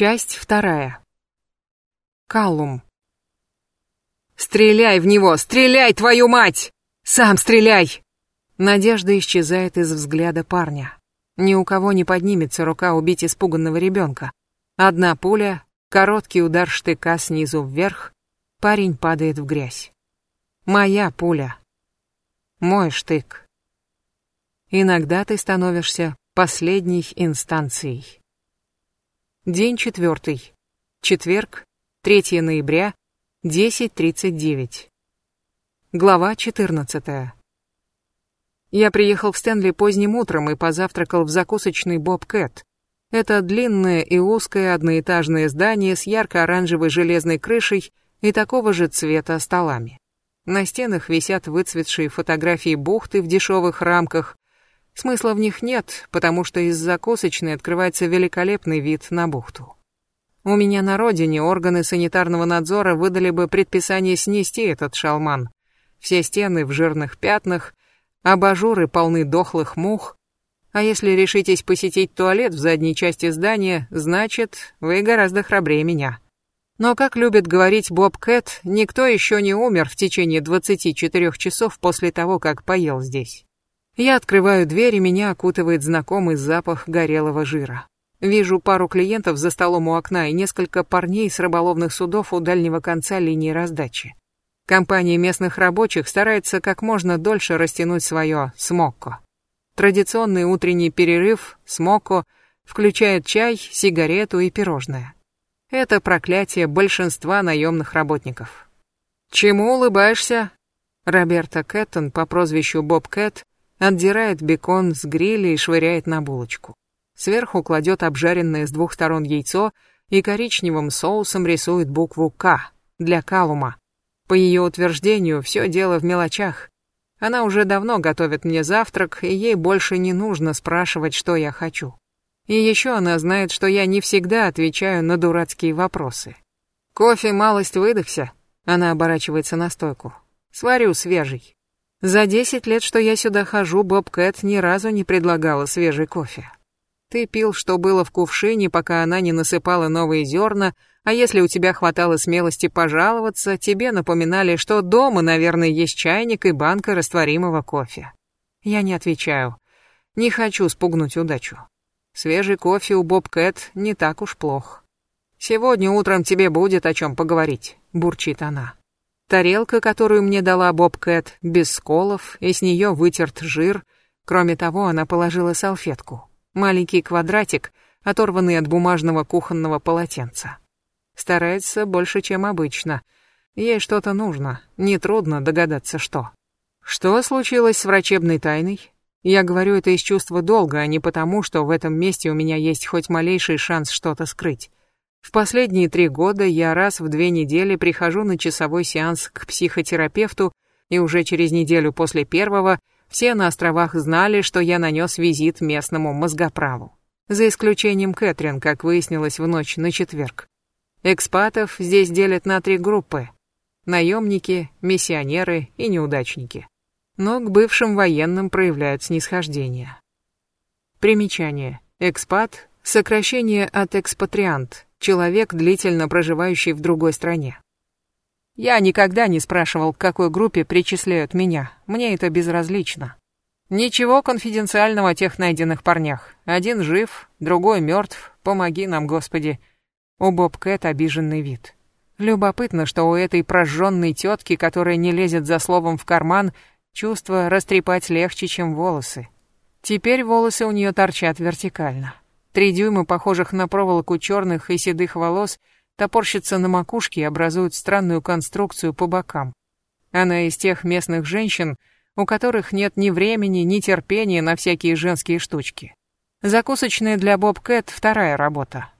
Часть вторая. Каллум. «Стреляй в него! Стреляй, твою мать! Сам стреляй!» Надежда исчезает из взгляда парня. Ни у кого не поднимется рука убить испуганного ребенка. Одна пуля, короткий удар штыка снизу вверх, парень падает в грязь. Моя пуля. Мой штык. Иногда ты становишься последней инстанцией. День четвертый. Четверг, 3 ноября, 10.39. Глава 14. Я приехал в Стэнли поздним утром и позавтракал в закусочной Боб Кэт. Это длинное и узкое одноэтажное здание с ярко-оранжевой железной крышей и такого же цвета столами. На стенах висят выцветшие фотографии бухты в дешевых рамках. Смысла в них нет, потому что из закусочной открывается великолепный вид на бухту. У меня на родине органы санитарного надзора выдали бы предписание снести этот шалман. Все стены в жирных пятнах, абажуры полны дохлых мух. А если решитесь посетить туалет в задней части здания, значит, вы гораздо храбрее меня. Но, как любит говорить Боб Кэт, никто еще не умер в течение 24 часов после того, как поел здесь. Я открываю дверь, и меня окутывает знакомый запах горелого жира. Вижу пару клиентов за столом у окна и несколько парней с рыболовных судов у дальнего конца линии раздачи. Компания местных рабочих старается как можно дольше растянуть свое смокко. Традиционный утренний перерыв смокко включает чай, сигарету и пирожное. Это проклятие большинства наемных работников. «Чему улыбаешься?» Роберта Кэттон по прозвищу Боб Кэт отдирает бекон с гриля и швыряет на булочку. Сверху кладет обжаренное с двух сторон яйцо и коричневым соусом рисует букву «К» для Калума. По ее утверждению, все дело в мелочах. Она уже давно готовит мне завтрак, и ей больше не нужно спрашивать, что я хочу. И еще она знает, что я не всегда отвечаю на дурацкие вопросы. Кофе малость выдохся. Она оборачивается на стойку. Сварю свежий. За десять лет, что я сюда хожу, Боб Кэт ни разу не предлагала свежий кофе. Ты пил, что было в кувшине, пока она не насыпала новые зерна, а если у тебя хватало смелости пожаловаться, тебе напоминали, что дома, наверное, есть чайник и банка растворимого кофе. Я не отвечаю. Не хочу спугнуть удачу. Свежий кофе у Боб Кэт не так уж плох. «Сегодня утром тебе будет о чем поговорить», — бурчит она. Тарелка, которую мне дала Боб Кэт, без сколов, и с нее вытерт жир. Кроме того, она положила салфетку. Маленький квадратик, оторванный от бумажного кухонного полотенца. Старается больше, чем обычно. Ей что-то нужно, нетрудно догадаться, что. Что случилось с врачебной тайной? Я говорю это из чувства долга, а не потому, что в этом месте у меня есть хоть малейший шанс что-то скрыть. В последние три года я раз в две недели прихожу на часовой сеанс к психотерапевту, и уже через неделю после первого все на островах знали, что я нанес визит местному мозгоправу. За исключением Кэтрин, как выяснилось в ночь на четверг. Экспатов здесь делят на три группы. Наемники, миссионеры и неудачники. Но к бывшим военным проявляют снисхождение. Примечание. Экспат – сокращение от экспатриант, человек, длительно проживающий в другой стране. Я никогда не спрашивал, к какой группе причисляют меня. Мне это безразлично. Ничего конфиденциального о тех найденных парнях. Один жив, другой мертв. Помоги нам, Господи. У Боб Кэт обиженный вид. Любопытно, что у этой прожженной тетки, которая не лезет за словом в карман, чувство растрепать легче, чем волосы. Теперь волосы у нее торчат вертикально. Три дюйма, похожих на проволоку черных и седых волос, топорщится на макушке и образует странную конструкцию по бокам. Она из тех местных женщин, у которых нет ни времени, ни терпения на всякие женские штучки. Закусочная для Боб Кэт — вторая работа.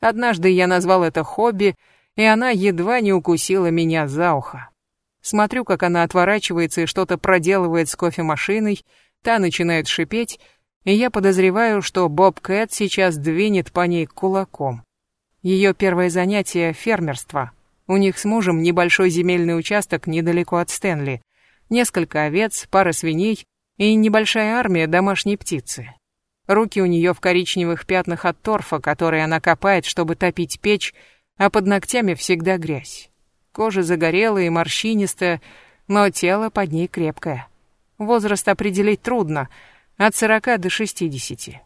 Однажды я назвал это хобби, и она едва не укусила меня за ухо. Смотрю, как она отворачивается и что-то проделывает с кофемашиной, та начинает шипеть, и я подозреваю, что Боб Кэт сейчас двинет по ней кулаком. Ее первое занятие — фермерство. У них с мужем небольшой земельный участок недалеко от Стэнли. Несколько овец, пара свиней и небольшая армия домашней птицы. Руки у нее в коричневых пятнах от торфа, который она копает, чтобы топить печь, а под ногтями всегда грязь. Кожа загорелая и морщинистая, но тело под ней крепкое. Возраст определить трудно, от 40 до 60.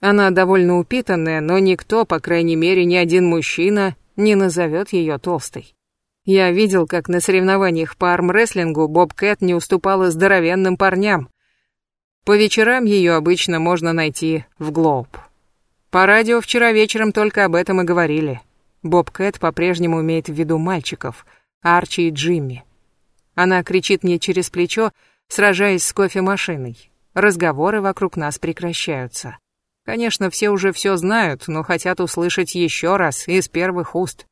Она довольно упитанная, но никто, по крайней мере, ни один мужчина не назовет ее толстой. Я видел, как на соревнованиях по армрестлингу Боб Кэт не уступала здоровенным парням, по вечерам ее обычно можно найти в Глоуб. По радио вчера вечером только об этом и говорили. Боб Кэт по-прежнему имеет в виду мальчиков, Арчи и Джимми. Она кричит мне через плечо, сражаясь с кофемашиной. Разговоры вокруг нас прекращаются. Конечно, все уже все знают, но хотят услышать еще раз, из первых уст.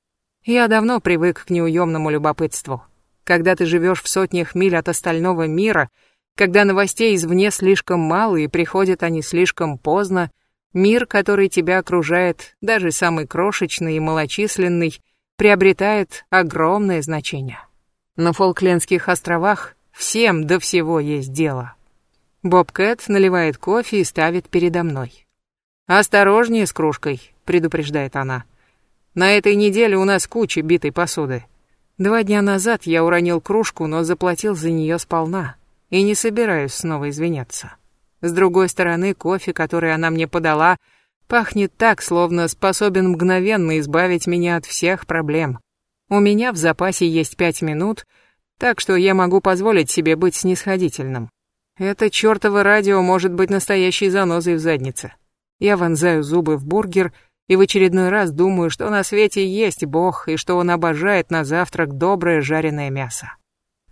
Я давно привык к неуемному любопытству. Когда ты живешь в сотнях миль от остального мира — когда новостей извне слишком мало и приходят они слишком поздно, мир, который тебя окружает, даже самый крошечный и малочисленный, приобретает огромное значение. На Фолклендских островах всем до всего есть дело. Боб Кэт наливает кофе и ставит передо мной. «Осторожнее с кружкой», — предупреждает она. «На этой неделе у нас куча битой посуды. Два дня назад я уронил кружку, но заплатил за нее сполна и не собираюсь снова извиняться. С другой стороны, кофе, который она мне подала, пахнет так, словно способен мгновенно избавить меня от всех проблем. У меня в запасе есть пять минут, так что я могу позволить себе быть снисходительным. Это чёртово радио может быть настоящей занозой в заднице. Я вонзаю зубы в бургер и в очередной раз думаю, что на свете есть Бог и что Он обожает на завтрак доброе жареное мясо.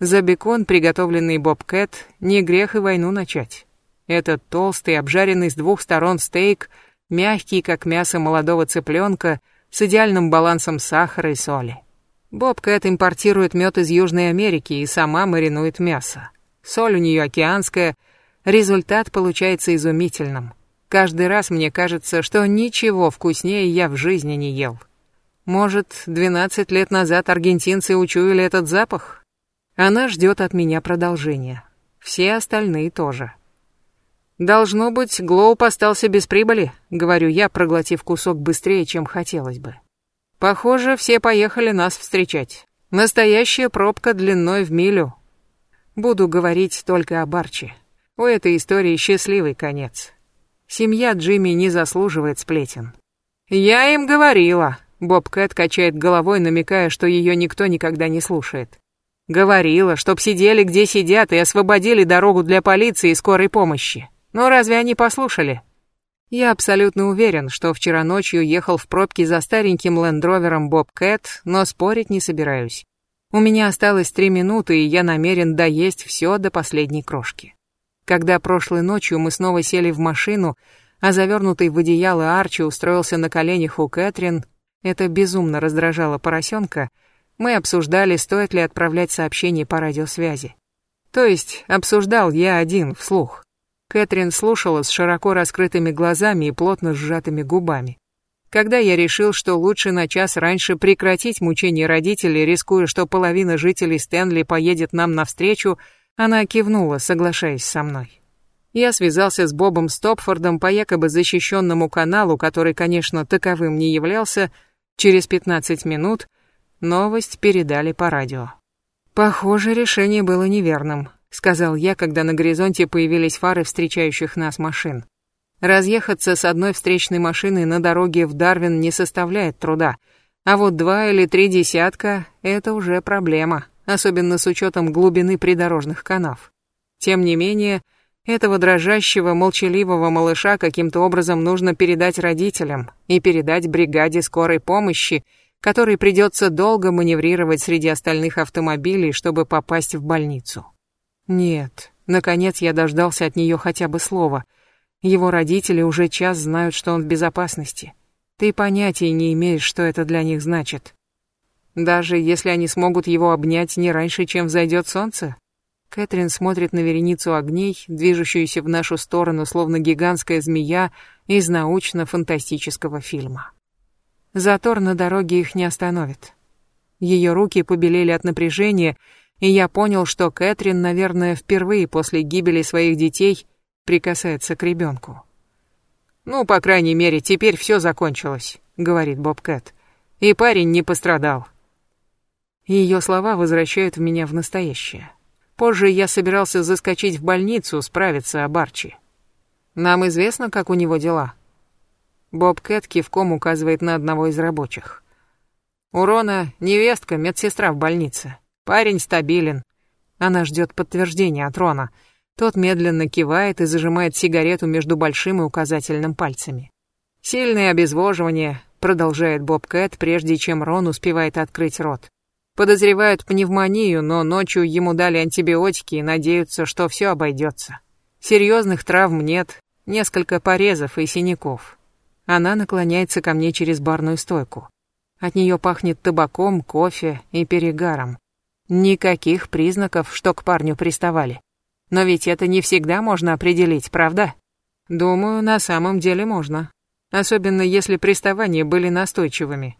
За бекон, приготовленный Боб Кэт, не грех и войну начать. Этот толстый, обжаренный с двух сторон стейк, мягкий, как мясо молодого цыпленка, с идеальным балансом сахара и соли. Боб Кэт импортирует мед из Южной Америки и сама маринует мясо. Соль у нее океанская, результат получается изумительным. Каждый раз мне кажется, что ничего вкуснее я в жизни не ел. Может, 12 лет назад аргентинцы учуяли этот запах? Она ждет от меня продолжения. Все остальные тоже. «Должно быть, Глоуп остался без прибыли», — говорю я, проглотив кусок быстрее, чем хотелось бы. «Похоже, все поехали нас встречать. Настоящая пробка длиной в милю. Буду говорить только о Барче. У этой истории счастливый конец. Семья Джимми не заслуживает сплетен». «Я им говорила», — Боб Кэт качает головой, намекая, что ее никто никогда не слушает. Говорила, чтоб сидели где сидят и освободили дорогу для полиции и скорой помощи. Но разве они послушали? Я абсолютно уверен, что вчера ночью ехал в пробке за стареньким лендровером Боб Кэт, но спорить не собираюсь. У меня осталось три минуты, и я намерен доесть все до последней крошки. Когда прошлой ночью мы снова сели в машину, а завернутый в одеяло Арчи устроился на коленях у Кэтрин, это безумно раздражало поросенка — мы обсуждали, стоит ли отправлять сообщение по радиосвязи. То есть, обсуждал я один, вслух. Кэтрин слушала с широко раскрытыми глазами и плотно сжатыми губами. Когда я решил, что лучше на час раньше прекратить мучения родителей, рискуя, что половина жителей Стэнли поедет нам навстречу, она кивнула, соглашаясь со мной. Я связался с Бобом Стопфордом по якобы защищенному каналу, который, конечно, таковым не являлся, через 15 минут, Новость передали по радио. «Похоже, решение было неверным», — сказал я, когда на горизонте появились фары встречающих нас машин. Разъехаться с одной встречной машиной на дороге в Дарвин не составляет труда, а вот два или три десятка — это уже проблема, особенно с учетом глубины придорожных канав. Тем не менее, этого дрожащего, молчаливого малыша каким-то образом нужно передать родителям и передать бригаде скорой помощи, которой придется долго маневрировать среди остальных автомобилей, чтобы попасть в больницу. Нет, наконец я дождался от нее хотя бы слова. Его родители уже час знают, что он в безопасности. Ты понятия не имеешь, что это для них значит. Даже если они смогут его обнять не раньше, чем взойдет солнце? Кэтрин смотрит на вереницу огней, движущуюся в нашу сторону, словно гигантская змея из научно-фантастического фильма. Затор на дороге их не остановит. Ее руки побелели от напряжения, и я понял, что Кэтрин, наверное, впервые после гибели своих детей прикасается к ребенку. «Ну, по крайней мере, теперь все закончилось», — говорит Боб Кэт. «И парень не пострадал». Ее слова возвращают меня в настоящее. Позже я собирался заскочить в больницу, справиться об Арчи. Нам известно, как у него дела. Боб Кэт кивком указывает на одного из рабочих. У Рона невестка, медсестра в больнице. Парень стабилен. Она ждет подтверждения от Рона. Тот медленно кивает и зажимает сигарету между большим и указательным пальцами. Сильное обезвоживание, продолжает Боб Кэт, прежде чем Рон успевает открыть рот. Подозревают пневмонию, но ночью ему дали антибиотики и надеются, что все обойдется. Серьезных травм нет, несколько порезов и синяков. Она наклоняется ко мне через барную стойку. От нее пахнет табаком, кофе и перегаром. Никаких признаков, что к парню приставали. Но ведь это не всегда можно определить, правда? Думаю, на самом деле можно. Особенно если приставания были настойчивыми.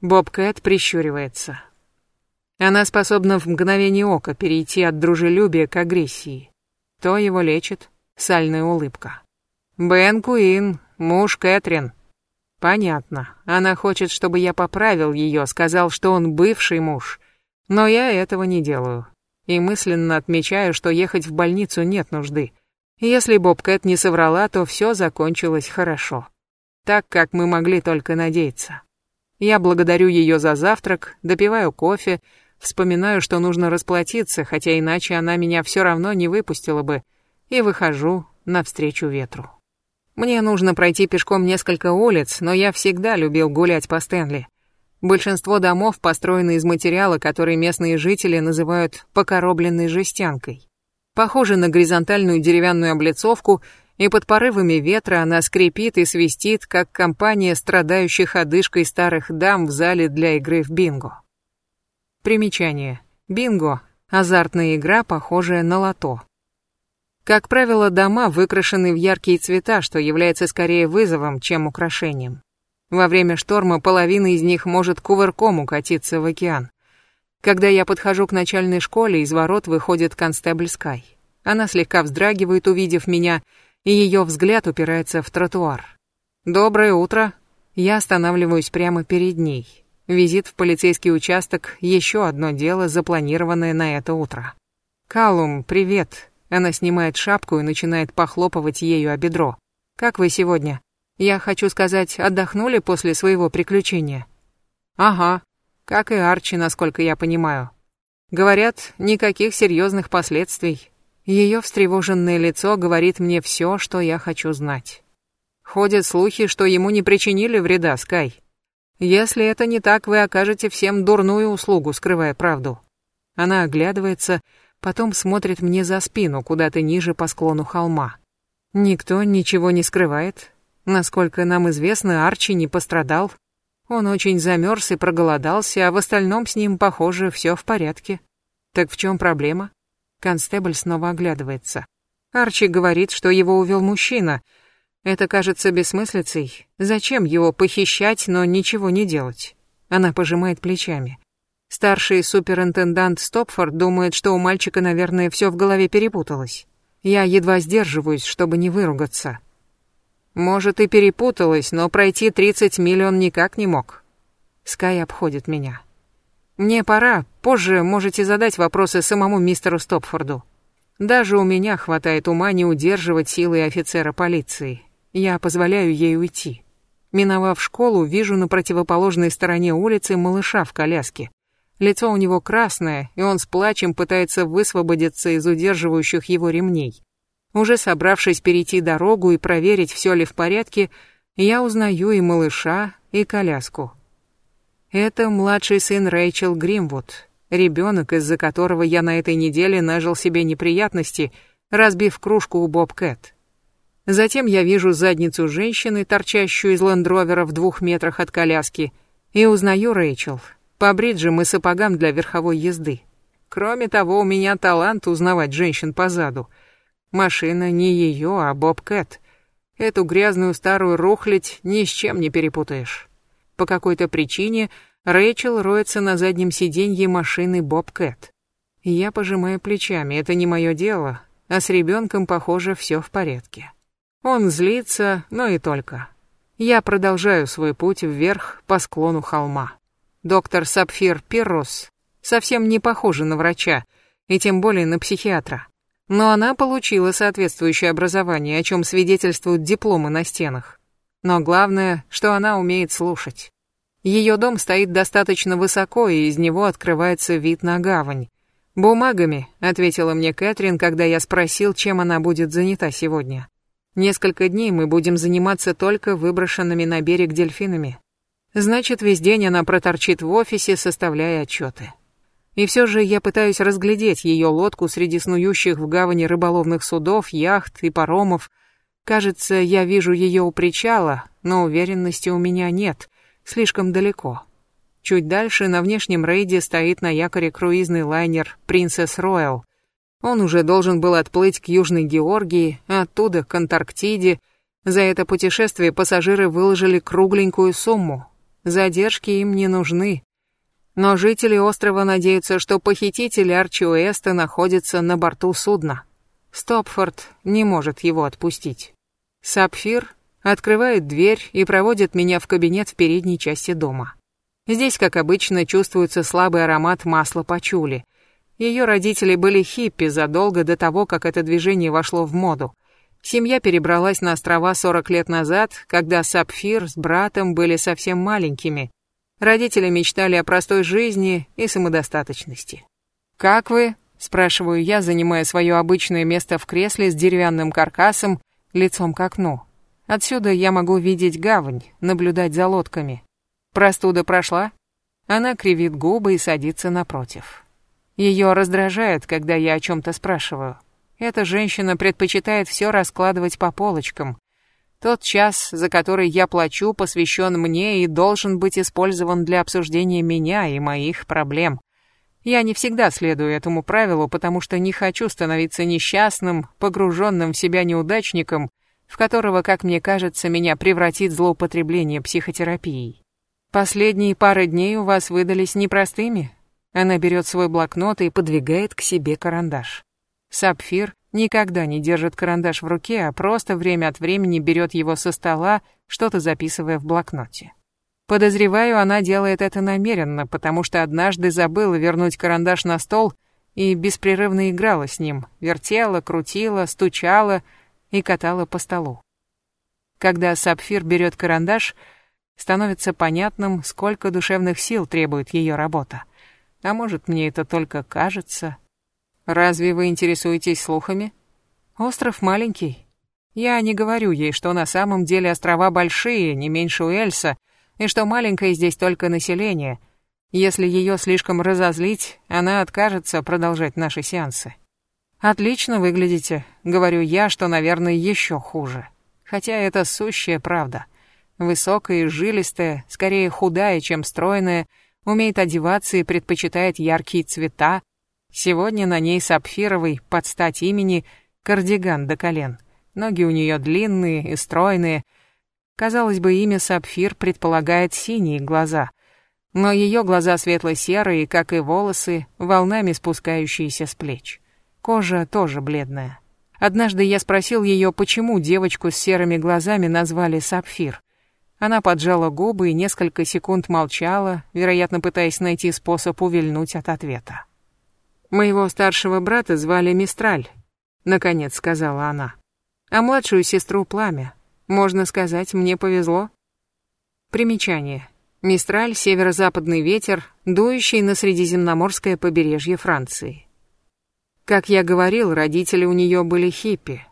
Боб Кэт прищуривается. Она способна в мгновение ока перейти от дружелюбия к агрессии. То его лечит сальная улыбка. Бен Куин, муж Кэтрин. Понятно. Она хочет, чтобы я поправил ее, сказал, что он бывший муж. Но я этого не делаю. И мысленно отмечаю, что ехать в больницу нет нужды. Если Боб Кэт не соврала, то все закончилось хорошо. Так, как мы могли только надеяться. Я благодарю ее за завтрак, допиваю кофе, Вспоминаю, что нужно расплатиться, хотя иначе она меня все равно не выпустила бы, и выхожу навстречу ветру. Мне нужно пройти пешком несколько улиц, но я всегда любил гулять по Стэнли. Большинство домов построены из материала, который местные жители называют покоробленной жестянкой. Похоже на горизонтальную деревянную облицовку, и под порывами ветра она скрипит и свистит, как компания страдающих одышкой старых дам в зале для игры в бинго. Примечание. Бинго. Азартная игра, похожая на лото. Как правило, дома выкрашены в яркие цвета, что является скорее вызовом, чем украшением. Во время шторма половина из них может кувырком укатиться в океан. Когда я подхожу к начальной школе, из ворот выходит констебль Скай. Она слегка вздрагивает, увидев меня, и ее взгляд упирается в тротуар. «Доброе утро». Я останавливаюсь прямо перед ней. Визит в полицейский участок – еще одно дело, запланированное на это утро. «Калум, привет!» Она снимает шапку и начинает похлопывать ею о бедро. «Как вы сегодня? Я хочу сказать, отдохнули после своего приключения?» «Ага, как и Арчи, насколько я понимаю. Говорят, никаких серьезных последствий. Ее встревоженное лицо говорит мне все, что я хочу знать. Ходят слухи, что ему не причинили вреда, Скай. Если это не так, вы окажете всем дурную услугу, скрывая правду. Она оглядывается, потом смотрит мне за спину, куда-то ниже по склону холма. Никто ничего не скрывает. Насколько нам известно, Арчи не пострадал. Он очень замерз и проголодался, а в остальном с ним, похоже, все в порядке. Так в чем проблема? Констебль снова оглядывается. Арчи говорит, что его увел мужчина — это кажется бессмыслицей. Зачем его похищать, но ничего не делать? Она пожимает плечами. Старший суперинтендант Стопфорд думает, что у мальчика, наверное, все в голове перепуталось. Я едва сдерживаюсь, чтобы не выругаться. Может, и перепуталось, но пройти 30 миль он никак не мог. Скай обходит меня. Мне пора, позже можете задать вопросы самому мистеру Стопфорду. Даже у меня хватает ума не удерживать силы офицера полиции. Я позволяю ей уйти. Миновав школу, вижу на противоположной стороне улицы малыша в коляске. Лицо у него красное, и он с плачем пытается высвободиться из удерживающих его ремней. Уже собравшись перейти дорогу и проверить, все ли в порядке, я узнаю и малыша, и коляску. Это младший сын Рэйчел Гримвуд, ребенок, из-за которого я на этой неделе нажил себе неприятности, разбив кружку у Боб Кэт. Затем я вижу задницу женщины, торчащую из лендровера в двух метрах от коляски, и узнаю Рэйчел, по бриджам и сапогам для верховой езды. Кроме того, у меня талант узнавать женщин по заду. Машина не ее, а Боб Кэт. Эту грязную старую рухлядь ни с чем не перепутаешь. По какой-то причине Рэйчел роется на заднем сиденье машины Боб Кэт. Я пожимаю плечами, это не мое дело, а с ребенком, похоже, все в порядке. Он злится, но и только. Я продолжаю свой путь вверх по склону холма. Доктор Сапфир Пиррус совсем не похожа на врача, и тем более на психиатра. Но она получила соответствующее образование, о чем свидетельствуют дипломы на стенах. Но главное, что она умеет слушать. Ее дом стоит достаточно высоко, и из него открывается вид на гавань. «Бумагами», — ответила мне Кэтрин, когда я спросил, чем она будет занята сегодня. «Несколько дней мы будем заниматься только выброшенными на берег дельфинами. Значит, весь день она проторчит в офисе, составляя отчеты. И все же я пытаюсь разглядеть ее лодку среди снующих в гавани рыболовных судов, яхт и паромов. Кажется, я вижу ее у причала, но уверенности у меня нет, слишком далеко. Чуть дальше на внешнем рейде стоит на якоре круизный лайнер «Принцесс Роyal». Он уже должен был отплыть к Южной Георгии, оттуда к Антарктиде. За это путешествие пассажиры выложили кругленькую сумму. Задержки им не нужны. Но жители острова надеются, что похититель Арчи Уэста находится на борту судна. Стопфорд не может его отпустить. Сапфир открывает дверь и проводит меня в кабинет в передней части дома. Здесь, как обычно, чувствуется слабый аромат масла пачули. Ее родители были хиппи задолго до того, как это движение вошло в моду. Семья перебралась на острова 40 лет назад, когда Сапфир с братом были совсем маленькими. Родители мечтали о простой жизни и самодостаточности. «Как вы?» – спрашиваю я, занимая свое обычное место в кресле с деревянным каркасом, лицом к окну. Отсюда я могу видеть гавань, наблюдать за лодками. Простуда прошла? Она кривит губы и садится напротив. Ее раздражает, когда я о чем-то спрашиваю. Эта женщина предпочитает все раскладывать по полочкам. Тот час, за который я плачу, посвящен мне и должен быть использован для обсуждения меня и моих проблем. Я не всегда следую этому правилу, потому что не хочу становиться несчастным, погруженным в себя неудачником, в которого, как мне кажется, меня превратит злоупотребление психотерапией. Последние пары дней у вас выдались непростыми. Она берет свой блокнот и подвигает к себе карандаш. Сапфир никогда не держит карандаш в руке, а просто время от времени берет его со стола, что-то записывая в блокноте. Подозреваю, она делает это намеренно, потому что однажды забыла вернуть карандаш на стол и беспрерывно играла с ним, вертела, крутила, стучала и катала по столу. Когда Сапфир берет карандаш, становится понятным, сколько душевных сил требует ее работа. А может, мне это только кажется? Разве вы интересуетесь слухами? Остров маленький. Я не говорю ей, что на самом деле острова большие, не меньше Уэльса, и что маленькое здесь только население. Если ее слишком разозлить, она откажется продолжать наши сеансы. «Отлично выглядите», — говорю я, что, наверное, еще хуже. Хотя это сущая правда. Высокая и жилистая, скорее худая, чем стройная, умеет одеваться и предпочитает яркие цвета. Сегодня на ней сапфировый, под стать имени, кардиган до колен. Ноги у нее длинные и стройные. Казалось бы, имя Сапфир предполагает синие глаза. Но ее глаза светло-серые, как и волосы, волнами спускающиеся с плеч. Кожа тоже бледная. Однажды я спросил ее, почему девочку с серыми глазами назвали Сапфир. Она поджала губы и несколько секунд молчала, вероятно, пытаясь найти способ увильнуть от ответа. «Моего старшего брата звали Мистраль», — наконец сказала она. «А младшую сестру Пламя. Можно сказать, мне повезло». Примечание. Мистраль — северо-западный ветер, дующий на средиземноморское побережье Франции. Как я говорил, родители у нее были хиппи.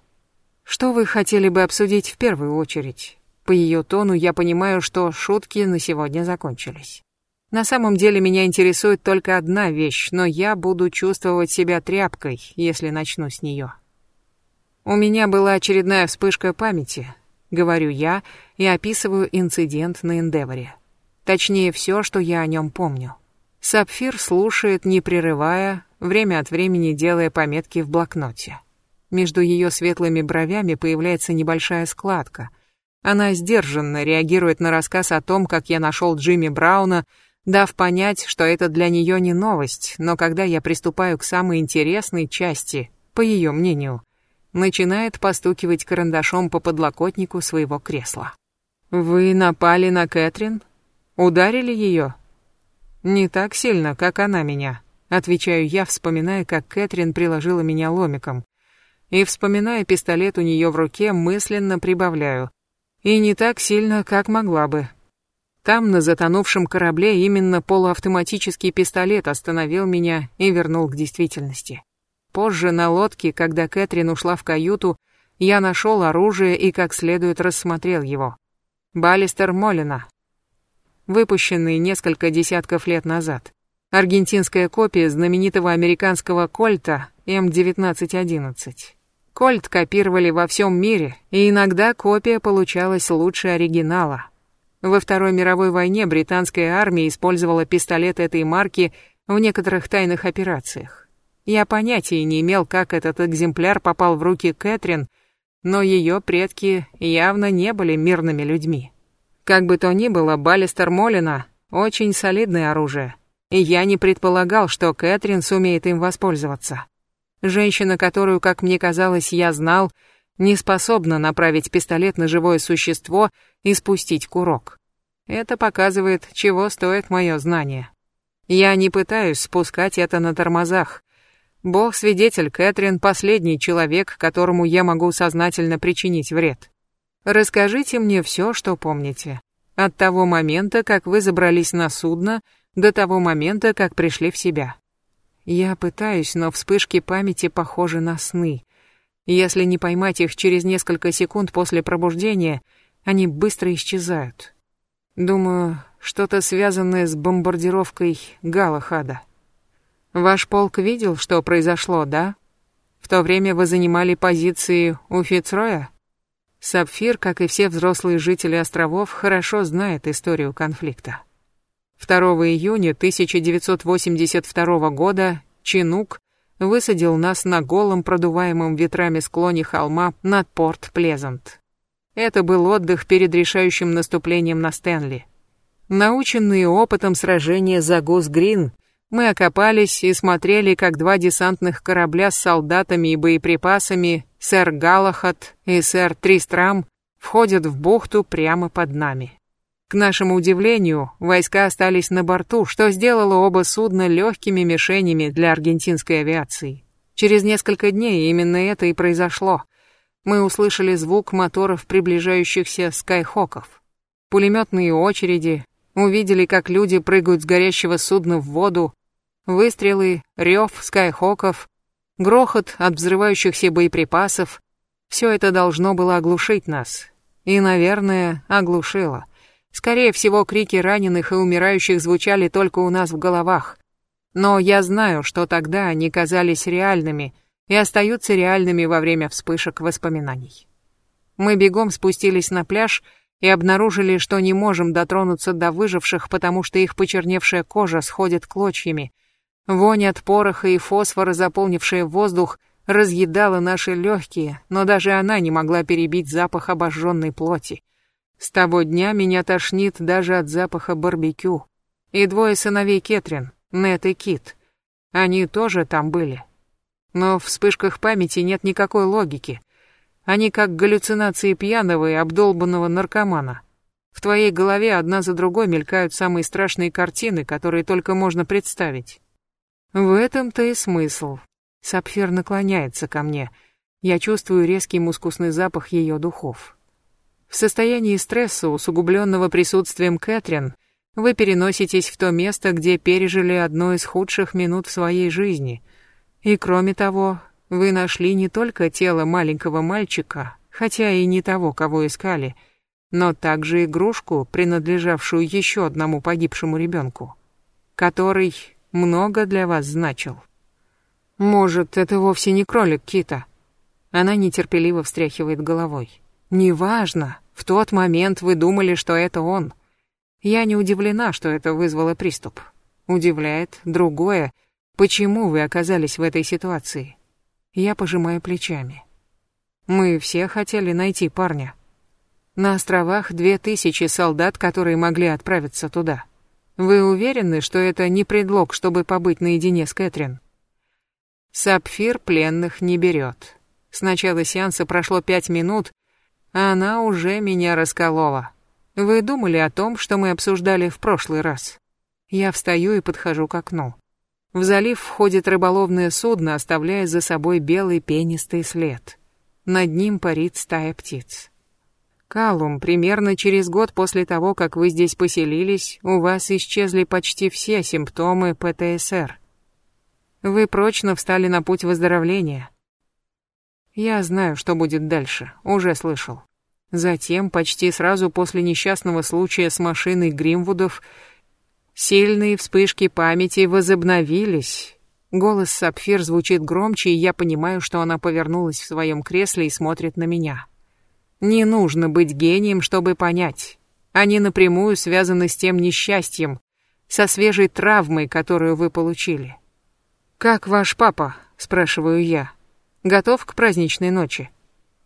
Что вы хотели бы обсудить в первую очередь? По ее тону я понимаю, что шутки на сегодня закончились. На самом деле меня интересует только одна вещь, но я буду чувствовать себя тряпкой, если начну с нее. У меня была очередная вспышка памяти, говорю я и описываю инцидент на Эндеворе. Точнее, все, что я о нем помню. Сапфир слушает, не прерывая, время от времени делая пометки в блокноте. Между ее светлыми бровями появляется небольшая складка — она сдержанно реагирует на рассказ о том, как я нашел Джимми Брауна, дав понять, что это для нее не новость, но когда я приступаю к самой интересной части, по ее мнению, начинает постукивать карандашом по подлокотнику своего кресла. «Вы напали на Кэтрин? Ударили ее?» «Не так сильно, как она меня», — отвечаю я, вспоминая, как Кэтрин приложила меня ломиком. И, вспоминая пистолет у нее в руке, мысленно прибавляю. «И не так сильно, как могла бы». Там, на затонувшем корабле, именно полуавтоматический пистолет остановил меня и вернул к действительности. Позже на лодке, когда Кэтрин ушла в каюту, я нашел оружие и как следует рассмотрел его. Баллистер Молина, выпущенный несколько десятков лет назад. Аргентинская копия знаменитого американского кольта М1911. Кольт копировали во всем мире, и иногда копия получалась лучше оригинала. Во Второй мировой войне британская армия использовала пистолет этой марки в некоторых тайных операциях. Я понятия не имел, как этот экземпляр попал в руки Кэтрин, но ее предки явно не были мирными людьми. Как бы то ни было, баллистер Молина — очень солидное оружие, и я не предполагал, что Кэтрин сумеет им воспользоваться. Женщина, которую, как мне казалось, я знал, не способна направить пистолет на живое существо и спустить курок. Это показывает, чего стоит мое знание. Я не пытаюсь спускать это на тормозах, Бог свидетель, Кэтрин — последний человек, которому я могу сознательно причинить вред. Расскажите мне все, что помните. От того момента, как вы забрались на судно, до того момента, как пришли в себя. Я пытаюсь, но вспышки памяти похожи на сны. Если не поймать их через несколько секунд после пробуждения, они быстро исчезают. Думаю, что-то связанное с бомбардировкой Галахада. Ваш полк видел, что произошло, да? В то время вы занимали позиции у Фицроя? Сапфир, как и все взрослые жители островов, хорошо знает историю конфликта. 2 июня 1982 года Чинук высадил нас на голом продуваемом ветрами склоне холма над порт Плезант. Это был отдых перед решающим наступлением на Стэнли. Наученные опытом сражения за Гус-Грин, мы окопались и смотрели, как два десантных корабля с солдатами и боеприпасами, сэр Галахат и сэр Тристрам, входят в бухту прямо под нами. К нашему удивлению, войска остались на борту, что сделало оба судна легкими мишенями для аргентинской авиации. Через несколько дней именно это и произошло. Мы услышали звук моторов приближающихся скайхоков. Пулеметные очереди, увидели, как люди прыгают с горящего судна в воду, Выстрелы, рев скайхоков, грохот от взрывающихся боеприпасов — все это должно было оглушить нас. И, наверное, оглушило. Скорее всего, крики раненых и умирающих звучали только у нас в головах. Но я знаю, что тогда они казались реальными и остаются реальными во время вспышек воспоминаний. Мы бегом спустились на пляж и обнаружили, что не можем дотронуться до выживших, потому что их почерневшая кожа сходит клочьями — Вонь от пороха и фосфора, заполнившая воздух, разъедала наши легкие, но даже она не могла перебить запах обожженной плоти. С того дня меня тошнит даже от запаха барбекю. И двое сыновей Кетрин, Нет и Кит. Они тоже там были. Но в вспышках памяти нет никакой логики. Они как галлюцинации пьяного и обдолбанного наркомана. В твоей голове одна за другой мелькают самые страшные картины, которые только можно представить. В этом-то и смысл. Сапфир наклоняется ко мне. Я чувствую резкий мускусный запах ее духов. В состоянии стресса, усугубленного присутствием Кэтрин, вы переноситесь в то место, где пережили одну из худших минут в своей жизни. И кроме того, вы нашли не только тело маленького мальчика, хотя и не того, кого искали, но также игрушку, принадлежавшую еще одному погибшему ребенку, который много для вас значил. Может, это вовсе не кролик Кита? Она нетерпеливо встряхивает головой. Неважно, в тот момент вы думали, что это он. Я не удивлена, что это вызвало приступ. Удивляет другое, почему вы оказались в этой ситуации. Я пожимаю плечами. Мы все хотели найти парня. На островах две тысячи солдат, которые могли отправиться туда. Вы уверены, что это не предлог, чтобы побыть наедине с Кэтрин? Сапфир пленных не берет. С начала сеанса прошло пять минут, она уже меня расколола. Вы думали о том, что мы обсуждали в прошлый раз? Я встаю и подхожу к окну. В залив входит рыболовное судно, оставляя за собой белый пенистый след. Над ним парит стая птиц. Калум, примерно через год после того, как вы здесь поселились, у вас исчезли почти все симптомы ПТСР. Вы прочно встали на путь выздоровления. Я знаю, что будет дальше, уже слышал. Затем, почти сразу после несчастного случая с машиной Гримвудов, сильные вспышки памяти возобновились. Голос Сапфир звучит громче, и я понимаю, что она повернулась в своем кресле и смотрит на меня. Не нужно быть гением, чтобы понять. Они напрямую связаны с тем несчастьем, со свежей травмой, которую вы получили. «Как ваш папа?» – спрашиваю я. «Готов к праздничной ночи?»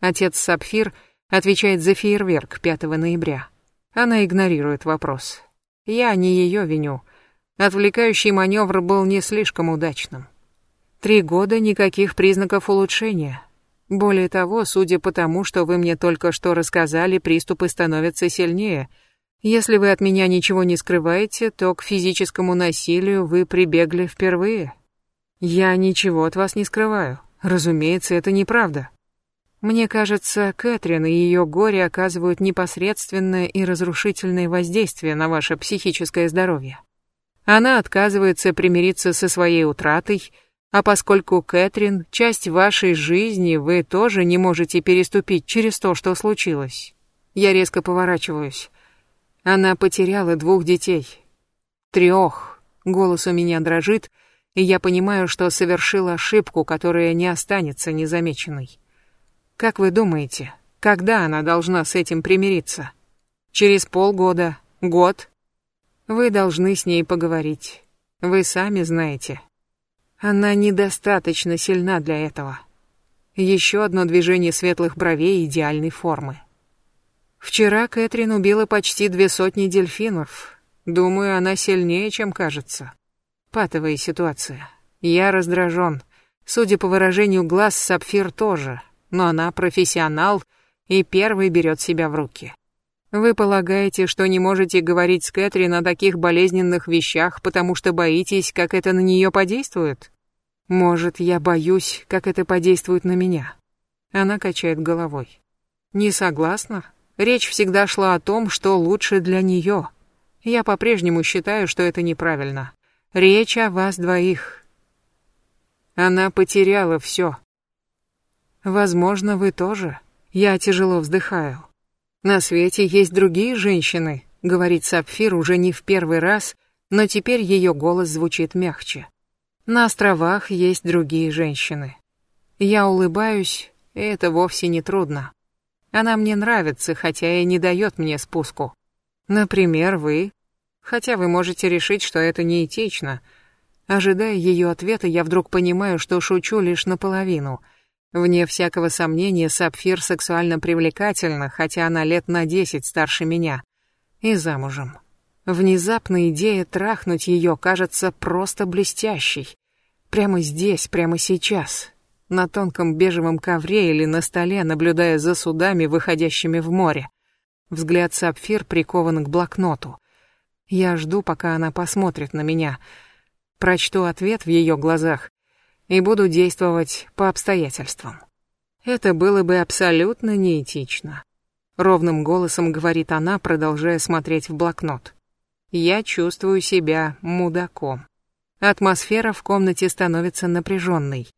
Отец Сапфир – Отвечает за фейерверк 5 ноября. Она игнорирует вопрос. Я не ее виню. Отвлекающий маневр был не слишком удачным. Три года никаких признаков улучшения. Более того, судя по тому, что вы мне только что рассказали, приступы становятся сильнее. Если вы от меня ничего не скрываете, то к физическому насилию вы прибегли впервые. Я ничего от вас не скрываю. Разумеется, это неправда. Мне кажется, Кэтрин и ее горе оказывают непосредственное и разрушительное воздействие на ваше психическое здоровье. Она отказывается примириться со своей утратой, а поскольку Кэтрин — часть вашей жизни, вы тоже не можете переступить через то, что случилось. Я резко поворачиваюсь. Она потеряла двух детей. Трех. Голос у меня дрожит, и я понимаю, что совершила ошибку, которая не останется незамеченной. Как вы думаете, когда она должна с этим примириться? Через полгода? Год? Вы должны с ней поговорить. Вы сами знаете. Она недостаточно сильна для этого. Еще одно движение светлых бровей идеальной формы. Вчера Кэтрин убила почти две сотни дельфинов. Думаю, она сильнее, чем кажется. Патовая ситуация. Я раздражен. Судя по выражению глаз, Сапфир тоже но она профессионал и первый берет себя в руки. Вы полагаете, что не можете говорить с Кэтрин о таких болезненных вещах, потому что боитесь, как это на нее подействует? Может, я боюсь, как это подействует на меня? Она качает головой. Не согласна? Речь всегда шла о том, что лучше для нее. Я по-прежнему считаю, что это неправильно. Речь о вас двоих. Она потеряла все. Возможно, вы тоже. Я тяжело вздыхаю. На свете есть другие женщины, говорит Сапфир уже не в первый раз, но теперь ее голос звучит мягче. На островах есть другие женщины. Я улыбаюсь, и это вовсе не трудно. Она мне нравится, хотя и не дает мне спуску. Например, вы. Хотя вы можете решить, что это неэтично. Ожидая ее ответа, я вдруг понимаю, что шучу лишь наполовину — Вне всякого сомнения, Сапфир сексуально привлекательна, хотя она лет на десять старше меня. И замужем. Внезапно идея трахнуть ее кажется просто блестящей. Прямо здесь, прямо сейчас. На тонком бежевом ковре или на столе, наблюдая за судами, выходящими в море. Взгляд Сапфир прикован к блокноту. Я жду, пока она посмотрит на меня. Прочту ответ в ее глазах и буду действовать по обстоятельствам. Это было бы абсолютно неэтично. Ровным голосом говорит она, продолжая смотреть в блокнот. Я чувствую себя мудаком. Атмосфера в комнате становится напряженной.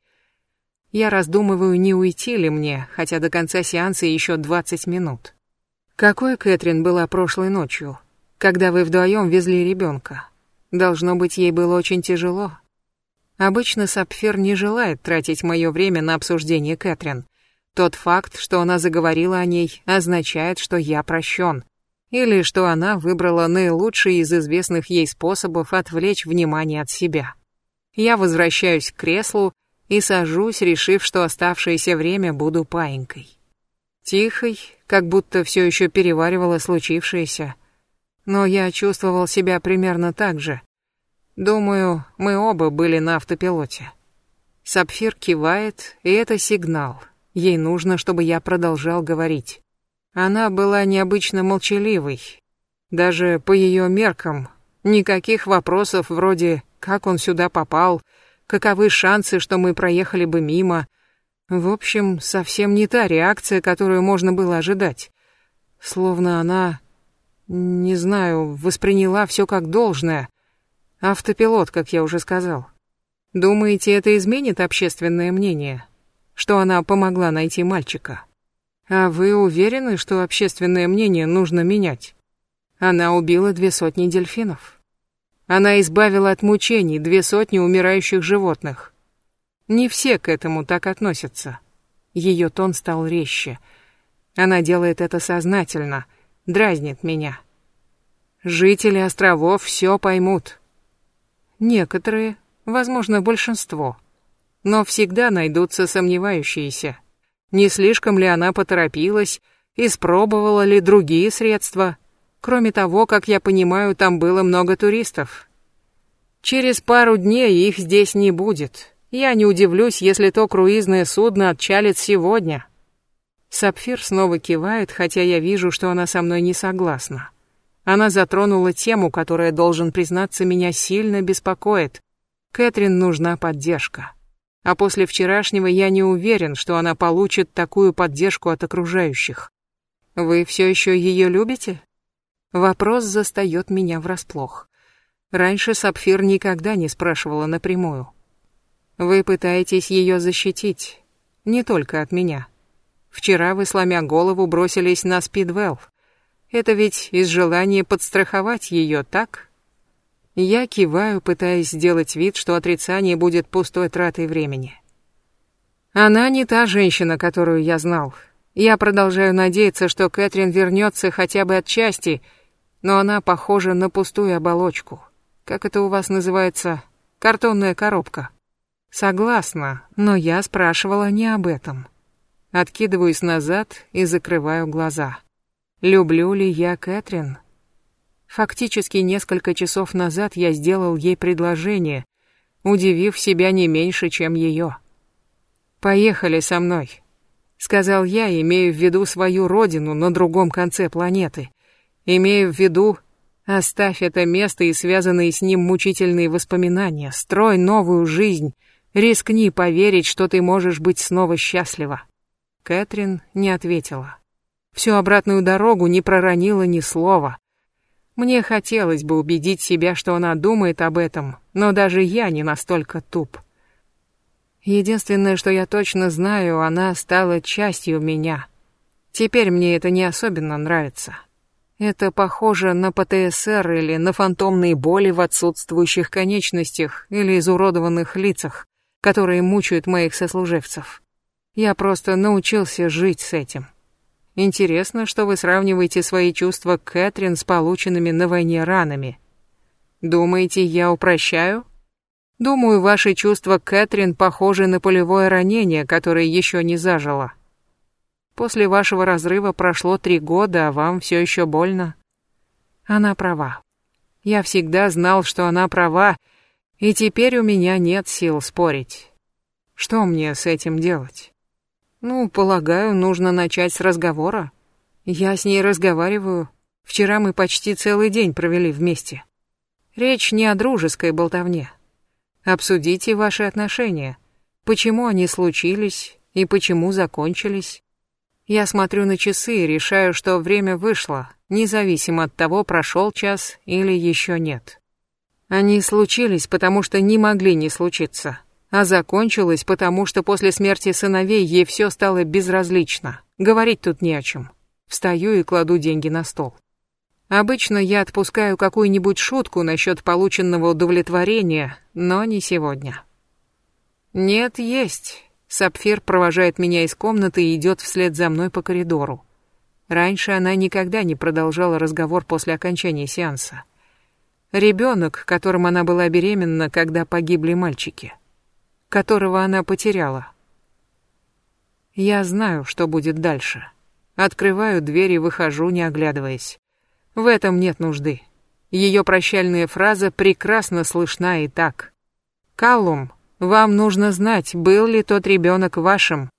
Я раздумываю, не уйти ли мне, хотя до конца сеанса еще 20 минут. Какой Кэтрин была прошлой ночью, когда вы вдвоем везли ребенка? Должно быть, ей было очень тяжело. Обычно Сапфир не желает тратить мое время на обсуждение Кэтрин. Тот факт, что она заговорила о ней, означает, что я прощен. Или что она выбрала наилучший из известных ей способов отвлечь внимание от себя. Я возвращаюсь к креслу и сажусь, решив, что оставшееся время буду паинькой. Тихой, как будто все еще переваривала случившееся. Но я чувствовал себя примерно так же. Думаю, мы оба были на автопилоте. Сапфир кивает, и это сигнал. Ей нужно, чтобы я продолжал говорить. Она была необычно молчаливой. Даже по ее меркам никаких вопросов вроде «как он сюда попал?», «каковы шансы, что мы проехали бы мимо?». В общем, совсем не та реакция, которую можно было ожидать. Словно она, не знаю, восприняла все как должное. Автопилот, как я уже сказал. Думаете, это изменит общественное мнение? Что она помогла найти мальчика? А вы уверены, что общественное мнение нужно менять? Она убила две сотни дельфинов. Она избавила от мучений две сотни умирающих животных. Не все к этому так относятся. Ее тон стал резче. Она делает это сознательно, дразнит меня. Жители островов все поймут. Некоторые, возможно, большинство. Но всегда найдутся сомневающиеся. Не слишком ли она поторопилась, испробовала ли другие средства? Кроме того, как я понимаю, там было много туристов. Через пару дней их здесь не будет. Я не удивлюсь, если то круизное судно отчалит сегодня. Сапфир снова кивает, хотя я вижу, что она со мной не согласна. Она затронула тему, которая, должен признаться, меня сильно беспокоит. Кэтрин нужна поддержка. А после вчерашнего я не уверен, что она получит такую поддержку от окружающих. Вы все еще ее любите? Вопрос застает меня врасплох. Раньше Сапфир никогда не спрашивала напрямую. Вы пытаетесь ее защитить, не только от меня. Вчера вы, сломя голову, бросились на Спидвелл. Это ведь из желания подстраховать ее, так? Я киваю, пытаясь сделать вид, что отрицание будет пустой тратой времени. Она не та женщина, которую я знал. Я продолжаю надеяться, что Кэтрин вернется хотя бы отчасти, но она похожа на пустую оболочку. Как это у вас называется? Картонная коробка. Согласна, но я спрашивала не об этом. Откидываюсь назад и закрываю глаза. Люблю ли я Кэтрин? Фактически несколько часов назад я сделал ей предложение, удивив себя не меньше, чем ее. «Поехали со мной», — сказал я, имея в виду свою родину на другом конце планеты, имея в виду Оставь это место и связанные с ним мучительные воспоминания, строй новую жизнь, рискни поверить, что ты можешь быть снова счастлива. Кэтрин не ответила. Всю обратную дорогу не проронила ни слова, мне хотелось бы убедить себя, что она думает об этом, но даже я не настолько туп. Единственное, что я точно знаю, она стала частью меня. Теперь мне это не особенно нравится. Это похоже на ПТСР или на фантомные боли в отсутствующих конечностях или изуродованных лицах, которые мучают моих сослуживцев. Я просто научился жить с этим. Интересно, что вы сравниваете свои чувства к Кэтрин с полученными на войне ранами. Думаете, я упрощаю? Думаю, ваши чувства к Кэтрин похожи на полевое ранение, которое еще не зажило. После вашего разрыва прошло три года, а вам все еще больно. Она права. Я всегда знал, что она права, и теперь у меня нет сил спорить. Что мне с этим делать? Ну, полагаю, нужно начать с разговора. Я с ней разговариваю. Вчера мы почти целый день провели вместе. Речь не о дружеской болтовне. Обсудите ваши отношения. Почему они случились и почему закончились. Я смотрю на часы и решаю, что время вышло, независимо от того, прошел час или еще нет. Они случились, потому что не могли не случиться а закончилась, потому что после смерти сыновей ей все стало безразлично. Говорить тут не о чем. Встаю и кладу деньги на стол. Обычно я отпускаю какую-нибудь шутку насчет полученного удовлетворения, но не сегодня. Нет, есть. Сапфир провожает меня из комнаты и идет вслед за мной по коридору. Раньше она никогда не продолжала разговор после окончания сеанса. Ребенок, которым она была беременна, когда погибли мальчики которого она потеряла. Я знаю, что будет дальше. Открываю дверь и выхожу, не оглядываясь. В этом нет нужды. Ее прощальная фраза прекрасно слышна и так. «Каллум, вам нужно знать, был ли тот ребенок вашим,